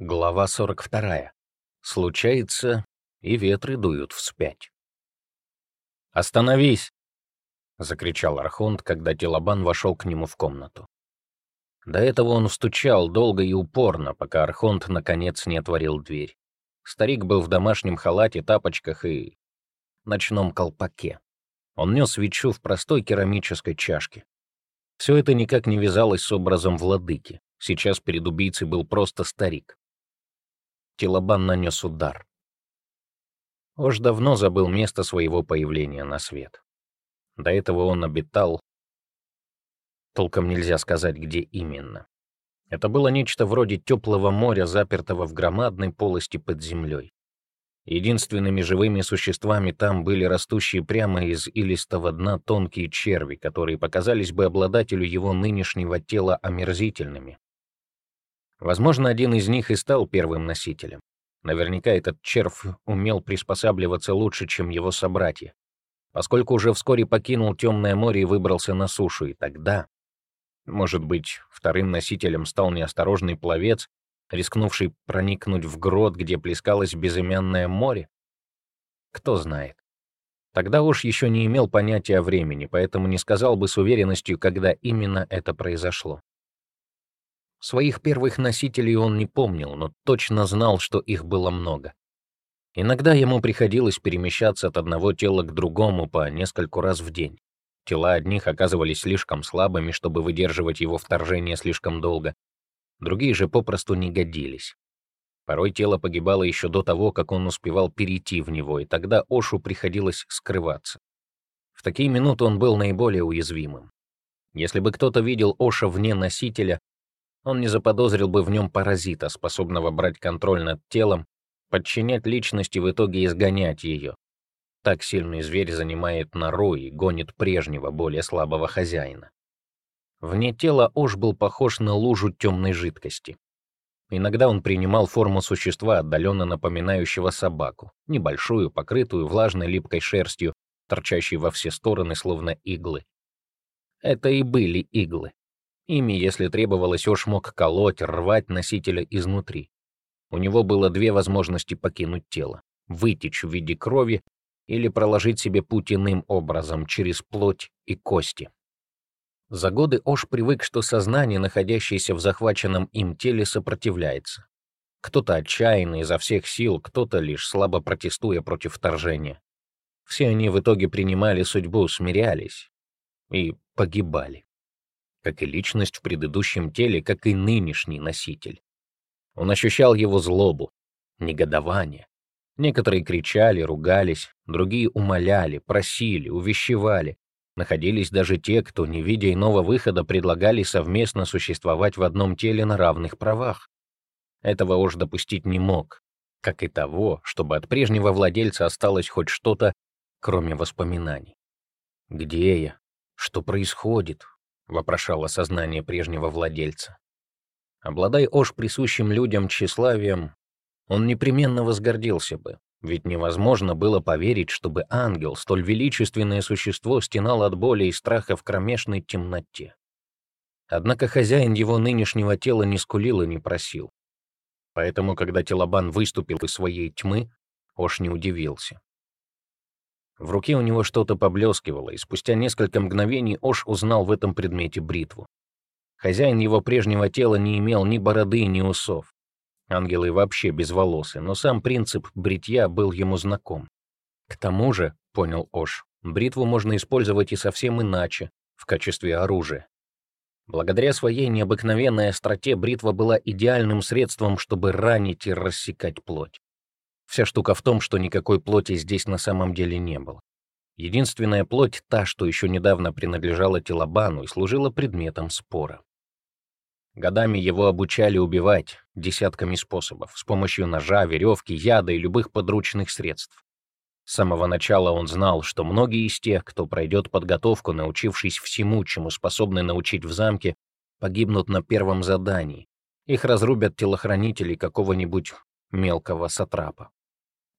Глава 42. Случается, и ветры дуют вспять. «Остановись!» — закричал Архонт, когда Телобан вошел к нему в комнату. До этого он стучал долго и упорно, пока Архонт наконец не отворил дверь. Старик был в домашнем халате, тапочках и ночном колпаке. Он нес свечу в простой керамической чашке. Все это никак не вязалось с образом владыки. Сейчас перед убийцей был просто старик. Телобан нанес удар. Ош давно забыл место своего появления на свет. До этого он обитал... Толком нельзя сказать, где именно. Это было нечто вроде теплого моря, запертого в громадной полости под землей. Единственными живыми существами там были растущие прямо из илистого дна тонкие черви, которые показались бы обладателю его нынешнего тела омерзительными. Возможно, один из них и стал первым носителем. Наверняка этот червь умел приспосабливаться лучше, чем его собратья, поскольку уже вскоре покинул темное море и выбрался на сушу, и тогда, может быть, вторым носителем стал неосторожный пловец, рискнувший проникнуть в грот, где плескалось безымянное море? Кто знает. Тогда уж еще не имел понятия о времени, поэтому не сказал бы с уверенностью, когда именно это произошло. Своих первых носителей он не помнил, но точно знал, что их было много. Иногда ему приходилось перемещаться от одного тела к другому по нескольку раз в день. Тела одних оказывались слишком слабыми, чтобы выдерживать его вторжение слишком долго. Другие же попросту не годились. Порой тело погибало еще до того, как он успевал перейти в него, и тогда Ошу приходилось скрываться. В такие минуты он был наиболее уязвимым. Если бы кто-то видел Оша вне носителя, он не заподозрил бы в нем паразита, способного брать контроль над телом, подчинять личности и в итоге изгонять ее. Так сильный зверь занимает нору и гонит прежнего, более слабого хозяина. Вне тела Ош был похож на лужу темной жидкости. Иногда он принимал форму существа, отдаленно напоминающего собаку, небольшую, покрытую влажной липкой шерстью, торчащей во все стороны, словно иглы. Это и были иглы. Ими, если требовалось, Ош мог колоть, рвать носителя изнутри. У него было две возможности покинуть тело — вытечь в виде крови или проложить себе путь иным образом, через плоть и кости. За годы Ош привык, что сознание, находящееся в захваченном им теле, сопротивляется. Кто-то отчаянно изо всех сил, кто-то лишь слабо протестуя против вторжения. Все они в итоге принимали судьбу, смирялись и погибали как и личность в предыдущем теле, как и нынешний носитель. Он ощущал его злобу, негодование. Некоторые кричали, ругались, другие умоляли, просили, увещевали. Находились даже те, кто, не видя иного выхода, предлагали совместно существовать в одном теле на равных правах. Этого уж допустить не мог, как и того, чтобы от прежнего владельца осталось хоть что-то, кроме воспоминаний. Где я? Что происходит? — вопрошало сознание прежнего владельца. Обладая Ош присущим людям тщеславием, он непременно возгордился бы, ведь невозможно было поверить, чтобы ангел, столь величественное существо, стенал от боли и страха в кромешной темноте. Однако хозяин его нынешнего тела не скулил и не просил. Поэтому, когда Телобан выступил из своей тьмы, Ош не удивился. В руке у него что-то поблескивало, и спустя несколько мгновений Ош узнал в этом предмете бритву. Хозяин его прежнего тела не имел ни бороды, ни усов. Ангелы вообще без волосы, но сам принцип бритья был ему знаком. К тому же, понял Ош, бритву можно использовать и совсем иначе, в качестве оружия. Благодаря своей необыкновенной остроте бритва была идеальным средством, чтобы ранить и рассекать плоть. Вся штука в том, что никакой плоти здесь на самом деле не было. Единственная плоть — та, что еще недавно принадлежала Телобану и служила предметом спора. Годами его обучали убивать десятками способов, с помощью ножа, веревки, яда и любых подручных средств. С самого начала он знал, что многие из тех, кто пройдет подготовку, научившись всему, чему способны научить в замке, погибнут на первом задании. Их разрубят телохранители какого-нибудь мелкого сатрапа.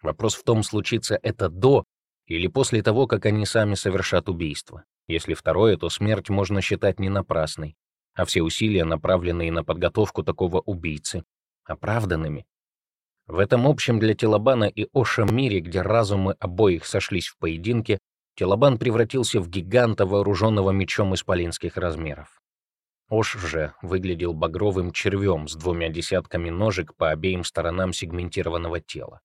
Вопрос в том, случится это до или после того, как они сами совершат убийство. Если второе, то смерть можно считать не напрасной, а все усилия, направленные на подготовку такого убийцы, оправданными. В этом общем для Телобана и Оша мире, где разумы обоих сошлись в поединке, Телобан превратился в гиганта, вооруженного мечом исполинских размеров. Ош же выглядел багровым червем с двумя десятками ножек по обеим сторонам сегментированного тела.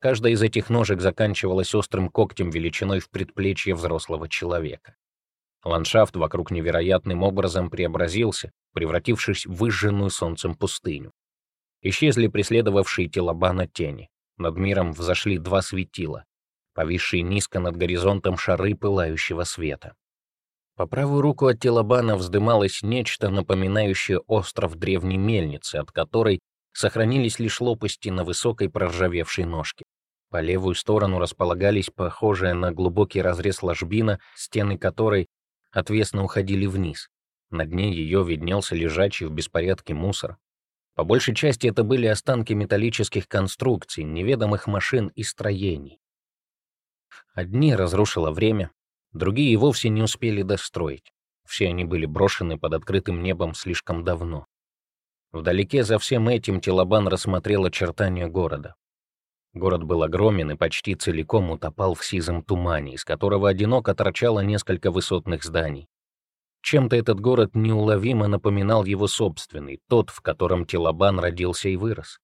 Каждая из этих ножек заканчивалась острым когтем величиной в предплечье взрослого человека. Ландшафт вокруг невероятным образом преобразился, превратившись в выжженную солнцем пустыню. Исчезли преследовавшие Телобана тени. Над миром взошли два светила, повисшие низко над горизонтом шары пылающего света. По правую руку от Телобана вздымалось нечто, напоминающее остров древней мельницы, от которой сохранились лишь лопасти на высокой проржавевшей ножке. По левую сторону располагались похожие на глубокий разрез ложбина, стены которой отвесно уходили вниз. На дне ее виднелся лежачий в беспорядке мусор. По большей части это были останки металлических конструкций, неведомых машин и строений. Одни разрушило время, другие вовсе не успели достроить. Все они были брошены под открытым небом слишком давно. Вдалеке за всем этим Телобан рассмотрел очертания города. Город был огромен и почти целиком утопал в сизом тумане, из которого одиноко торчало несколько высотных зданий. Чем-то этот город неуловимо напоминал его собственный, тот, в котором Телобан родился и вырос.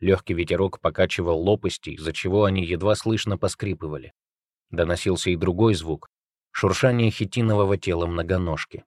Легкий ветерок покачивал лопасти, из-за чего они едва слышно поскрипывали. Доносился и другой звук — шуршание хитинового тела многоножки.